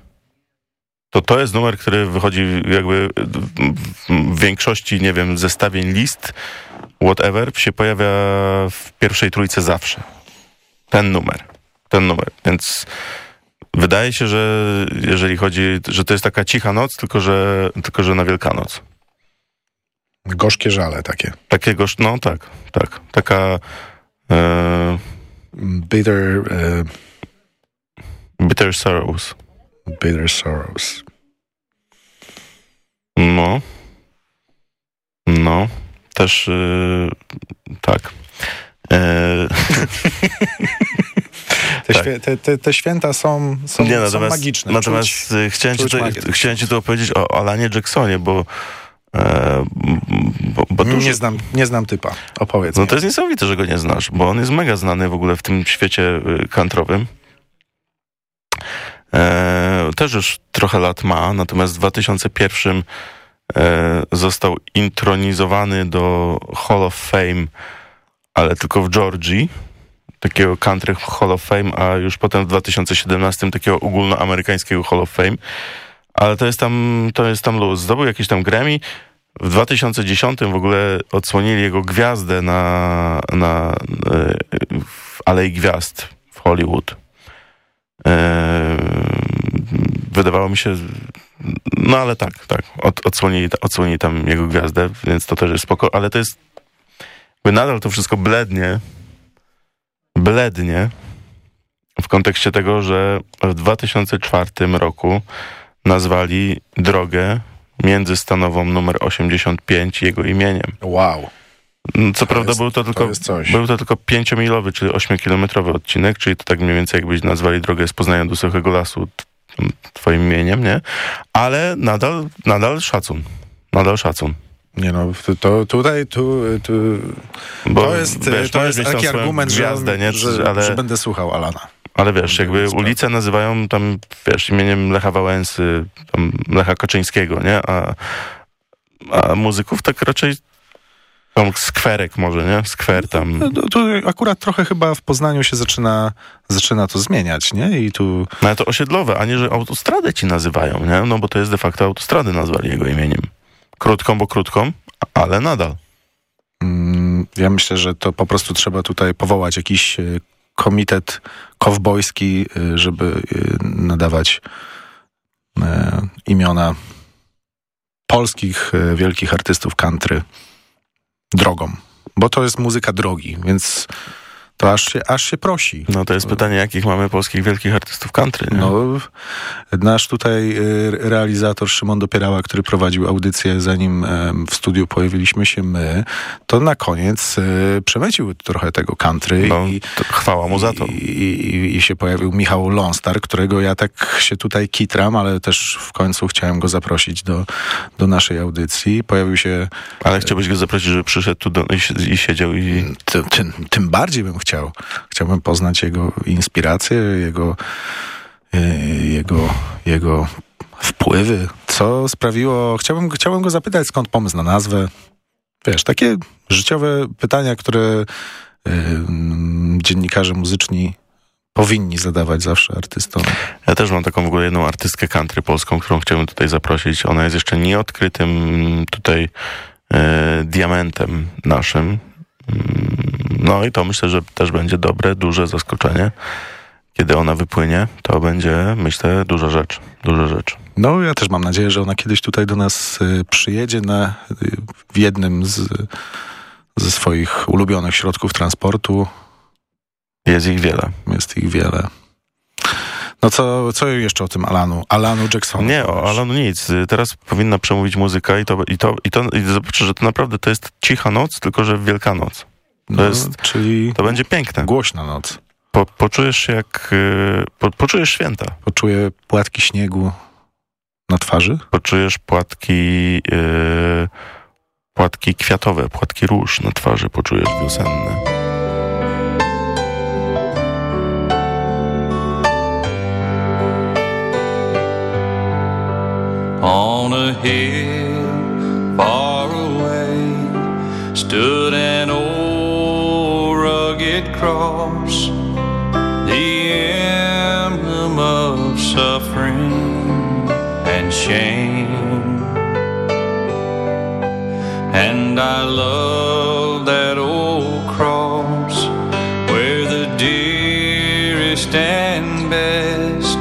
to to jest numer, który wychodzi jakby w większości, nie wiem, zestawień list, whatever, się pojawia w pierwszej trójce zawsze. Ten numer. Ten numer. Więc wydaje się, że jeżeli chodzi, że to jest taka cicha noc, tylko że, tylko że na Wielkanoc. Gorzkie żale takie. Takiego, no tak, tak. Taka e, Bitter, e, bitter sorrows. bitter sorrows. No. No. Też y, tak. E, Te, Tak. świe, te, te, te święta są, są, nie, są natomiast, magiczne. natomiast Czuć- y, chciałem, ci czuć tu, magię. chciałem ci tu opowiedzieć o Alanie Jacksonie, bo, e, bo, bo dużo, nie, znam, nie znam typa. Opowiedz No mi. to jest niesamowite, że go nie znasz, bo on jest mega znany w ogóle w tym świecie y, countrowym. E, też już trochę lat ma, natomiast w 2001 e, został intronizowany do Hall of Fame, ale tylko w Georgii, takiego country Hall of Fame, a już potem w 2017 takiego ogólnoamerykańskiego Hall of Fame. Ale to jest tam, to jest tam luz. Zdobył jakieś tam Grammy, w 2010 w ogóle odsłonili jego gwiazdę na, na e, w Alei Gwiazd w Hollywood. E, wydawało mi się, no ale tak, tak, od, odsłonili, odsłonili tam jego gwiazdę, więc to też jest spoko, ale to jest, jakby nadal to wszystko blednie, blednie w kontekście tego, że w 2004 roku nazwali drogę międzystanową numer 85 jego imieniem. Wow. Mm, Co prawda jest- był to to tylko, coś. był to tylko pięciomilowy, czyli ośmiokilometrowy odcinek, czyli to tak mniej więcej jakbyś nazwali drogę z Poznania do Suchego Lasu twoim imieniem, nie? Ale nadal, nadal szacun. Nadal szacun. Nie no, to, tutaj, tu, tu, Bo, to jest, wiesz, to jest taki argument, gwiazdę, że, nie? że, ale, że będę słuchał Alana. ale wiesz, jakby ulice nazywają tam, wiesz, imieniem Lecha Wałęsy, tam Lecha Kaczyńskiego, nie? A, a muzyków tak raczej tam skwerek może, nie? Skwer tam. No, tu akurat trochę chyba w Poznaniu się zaczyna, zaczyna to zmieniać, nie? I tu No ale to osiedlowe, a nie, że autostradę ci nazywają, nie? No bo to jest de facto autostrady nazwali jego imieniem. Krótką, bo krótką, ale nadal. mm, ja myślę, że to po prostu trzeba tutaj powołać jakiś y, komitet kowbojski, y, żeby y, nadawać imiona polskich wielkich artystów country drogą. Bo to jest muzyka drogi, więc to aż się, aż się prosi. No to jest pytanie, jakich mamy polskich wielkich artystów country, nie? No, nasz tutaj y, realizator Szymon Dopierała, który prowadził audycję, zanim w studiu pojawiliśmy się my, to na koniec y, przemycił trochę tego country No, i, chwała mu za to. i, i, i się pojawił Michał Lonstar, którego ja tak się tutaj kitram, ale też w końcu chciałem go zaprosić do, do naszej audycji. Pojawił się, Ale chciałbyś go zaprosić, żeby przyszedł tu do, i, i siedział i... tym, tym bardziej bym chciał. Chciałbym poznać jego inspiracje, jego, y, jego, jego wpływy, co sprawiło... Chciałbym, chciałbym go zapytać, skąd pomysł na nazwę. Wiesz, takie życiowe pytania, które y, mm, dziennikarze muzyczni powinni zadawać zawsze artystom. Ja też mam taką w ogóle jedną artystkę country polską, którą chciałbym tutaj zaprosić. Ona jest jeszcze nieodkrytym tutaj e, diamentem naszym. No i to myślę, że też będzie dobre, duże zaskoczenie. Kiedy ona wypłynie, to będzie, myślę, duża rzecz. Duża rzecz. No, ja też mam nadzieję, że ona kiedyś tutaj do nas y, przyjedzie na, y, w jednym z, ze swoich ulubionych środków transportu. Jest ich wiele. Jest ich wiele. No co, co jeszcze o tym Alanu? Alanu Jacksonie. Nie, o, ale no nic. Teraz powinna przemówić muzyka i to, i to, i to i zobaczysz, że to naprawdę to jest cicha noc, tylko że Wielkanoc. no, jest- Czyli To będzie piękne. głośna noc. Po, poczujesz się jak... y, Po, poczujesz święta. Poczuję płatki śniegu na twarzy. Poczujesz płatki... y, płatki kwiatowe, płatki róż na twarzy poczujesz wiosenne. On a hill far away stood an old rugged cross, the emblem of suffering and shame. And I love that old cross where the dearest and best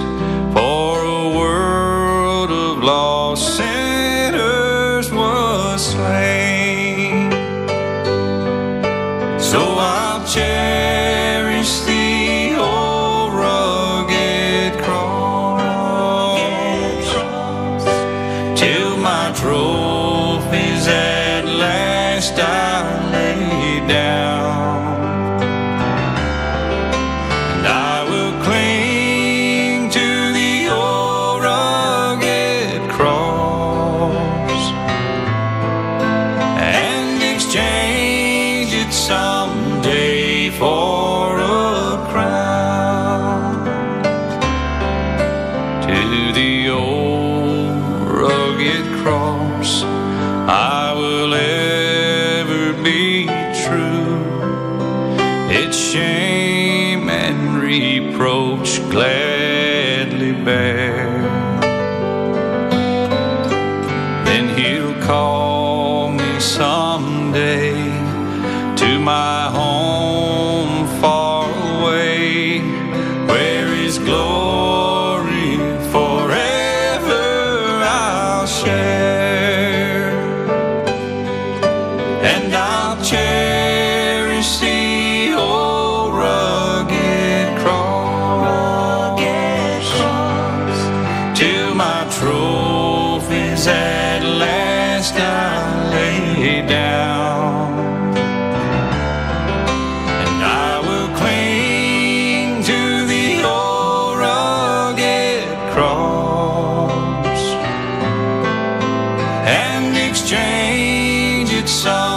exchange it someday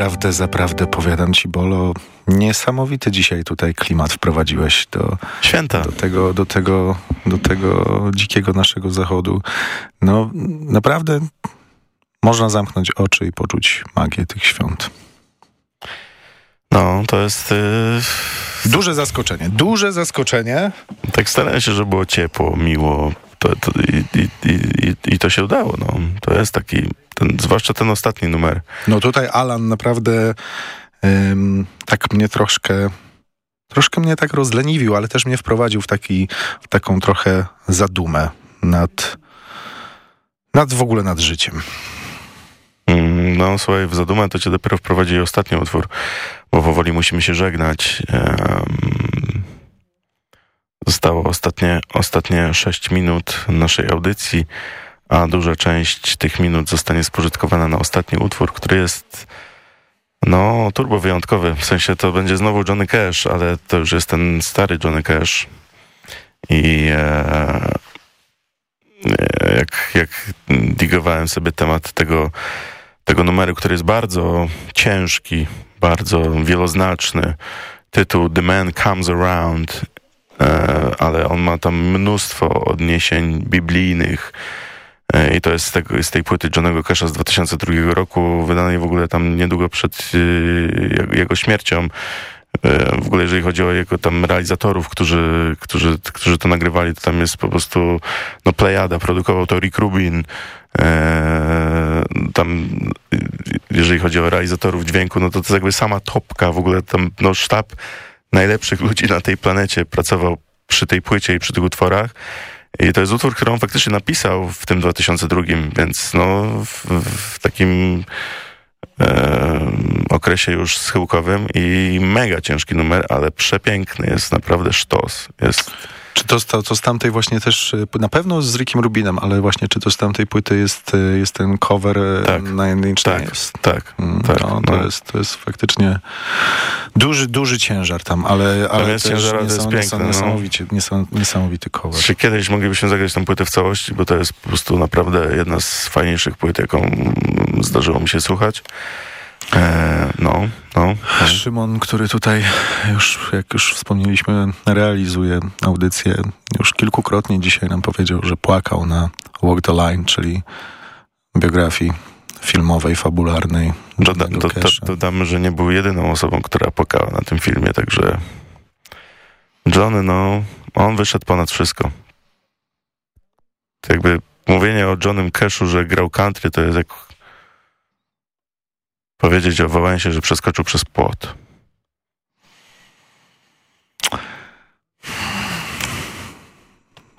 Zaprawdę, zaprawdę powiadam ci, Bolo, niesamowity dzisiaj tutaj klimat wprowadziłeś do, Święta. do, tego, do, tego, do tego dzikiego naszego zachodu. No, naprawdę można zamknąć oczy i poczuć magię tych świąt. No, to jest... Yy, Duże zaskoczenie, duże zaskoczenie. tak starałem się, żeby było ciepło, miło. To, to, i, i, i, I to się udało. No. To jest taki... Ten, zwłaszcza ten ostatni numer. No tutaj Alan naprawdę ym, tak mnie troszkę, troszkę mnie tak rozleniwił, ale też mnie wprowadził w, taki, w taką trochę zadumę nad, nad w ogóle nad życiem. Mm, No słuchaj, w zadumę to cię dopiero wprowadzi ostatni utwór, bo powoli musimy się żegnać. Em, Zostało ostatnie, ostatnie 6 minut naszej audycji, a duża część tych minut zostanie spożytkowana na ostatni utwór, który jest no turbo wyjątkowy. W sensie to będzie znowu Johnny Cash, ale to już jest ten stary Johnny Cash. I e, jak, jak digowałem sobie temat tego, tego numeru, który jest bardzo ciężki, bardzo wieloznaczny. Tytuł The Man Comes Around, ale on ma tam mnóstwo odniesień biblijnych. E, I to jest z, tego, z tej płyty Johnego Casha z 2002 roku, wydanej w ogóle tam niedługo przed y, jego- śmiercią. E, W ogóle jeżeli chodzi o jego tam realizatorów, którzy, którzy, którzy to nagrywali, to tam jest po prostu no plejada, produkował to Rick Rubin. E, tam jeżeli chodzi o realizatorów dźwięku, no to to jest jakby sama topka, w ogóle tam no sztab najlepszych ludzi na tej planecie pracował przy tej płycie i przy tych utworach. I to jest utwór, który on faktycznie napisał w tym 2002, więc no w, w takim e, okresie już schyłkowym i mega ciężki numer, ale przepiękny, jest naprawdę sztos. Jest Czy to, to, z tamtej właśnie też, y, na pewno z Rickiem Rubinem, ale właśnie czy to z tamtej płyty jest, y, jest ten cover y, Tak. Nine Inch Tak, Nails? tak, Mm, tak. No, to, no. jest, to jest faktycznie duży, duży ciężar tam, ale, ale jest ciężar, to jest piękne, no. niesamowicie, niesam- niesamowity cover. Czy kiedyś moglibyśmy zagrać tę płytę w całości, bo to jest po prostu naprawdę jedna z fajniejszych płyt, jaką mm, zdarzyło mi się słuchać. E, no, no. no. Szymon, który tutaj już, jak już wspomnieliśmy, realizuje audycję, już kilkukrotnie dzisiaj nam powiedział, że płakał na Walk the Line, czyli biografii filmowej, fabularnej Doda, do, do, dodamy, że nie był jedyną osobą, która płakała na tym filmie, także Johnny, no, on wyszedł ponad wszystko. To jakby mówienie o Johnem Cashu, że grał country, to jest jak powiedzieć o Wałęsie, że przeskoczył przez płot.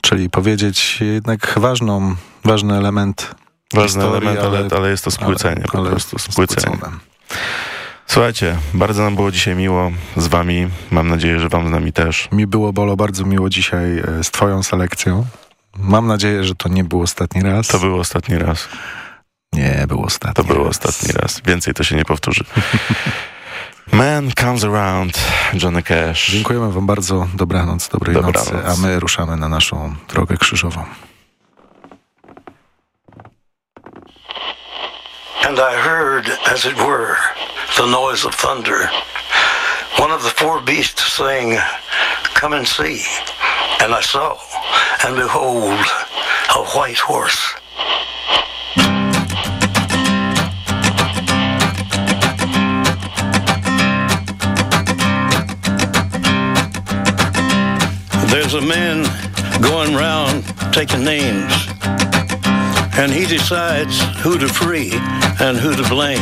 Czyli powiedzieć jednak ważną, ważny element Ważny historii, element, ale, ale jest to spłycenie, po prostu spłycenie. spłycone. Słuchajcie, bardzo nam było dzisiaj miło z wami. Mam nadzieję, że wam z nami też. Mi było, Bolo, bardzo miło dzisiaj e, z twoją selekcją. Mam nadzieję, że to nie był ostatni raz. To był ostatni raz. Nie, był ostatni To był raz. ostatni raz. Więcej to się nie powtórzy. Man comes around, Johnny Cash. Dziękujemy wam bardzo. Dobranoc, dobrej Dobranoc. nocy, a my ruszamy na naszą drogę krzyżową. And I heard, as it were, the noise of thunder. One of the four beasts saying, Come and see. And I saw, and behold, a white horse. There's a man going round taking names and he decides who to free and who to blame.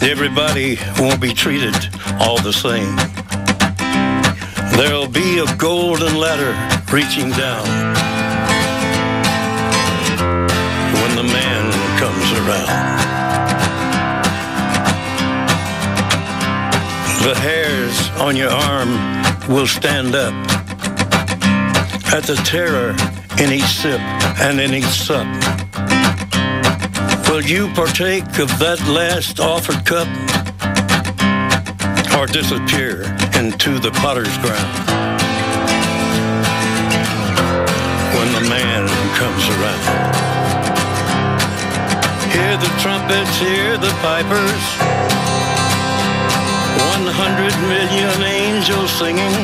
Everybody won't be treated all the same. There'll be a golden ladder reaching down when the man comes around. The hairs on your arm will stand up at the terror in each sip and in each sup. Will you partake of that last offered cup or disappear into the potter's ground when the man comes around? Hear the trumpets, hear the pipers, 100 million angels singing.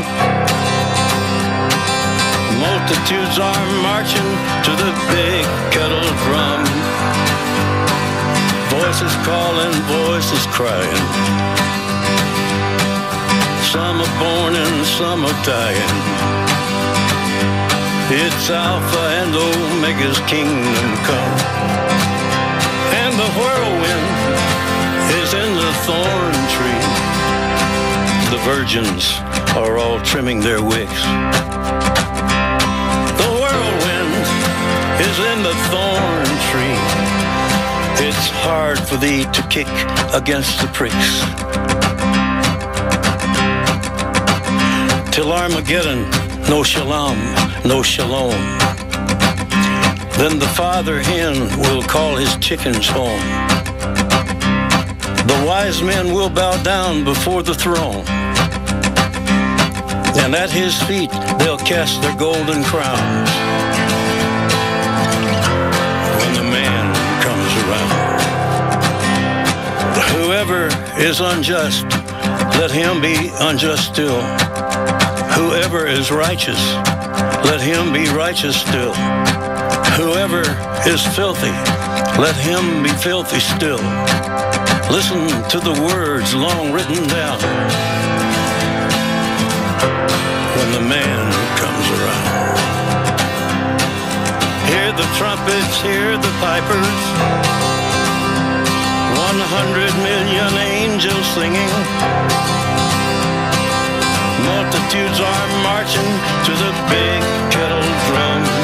Multitudes are marching to the big kettle drum. Voices calling, voices crying. Some are born and some are dying. It's Alpha and Omega's kingdom come. And the whirlwind is in the thorn tree. The virgins are all trimming their wicks. The whirlwind is in the thorn tree. It's hard for thee to kick against the pricks. Till Armageddon, no shalom, no shalom. Then the father hen will call his chickens home. The wise men will bow down before the throne. And at his feet they'll cast their golden crowns. When the man comes around. Whoever is unjust, let him be unjust still. Whoever is righteous, let him be righteous still. Whoever is filthy, let him be filthy still. Listen to the words long written down when the man comes around. Hear the trumpets, hear the pipers. One hundred million angels singing. Multitudes are marching to the big kettle drum.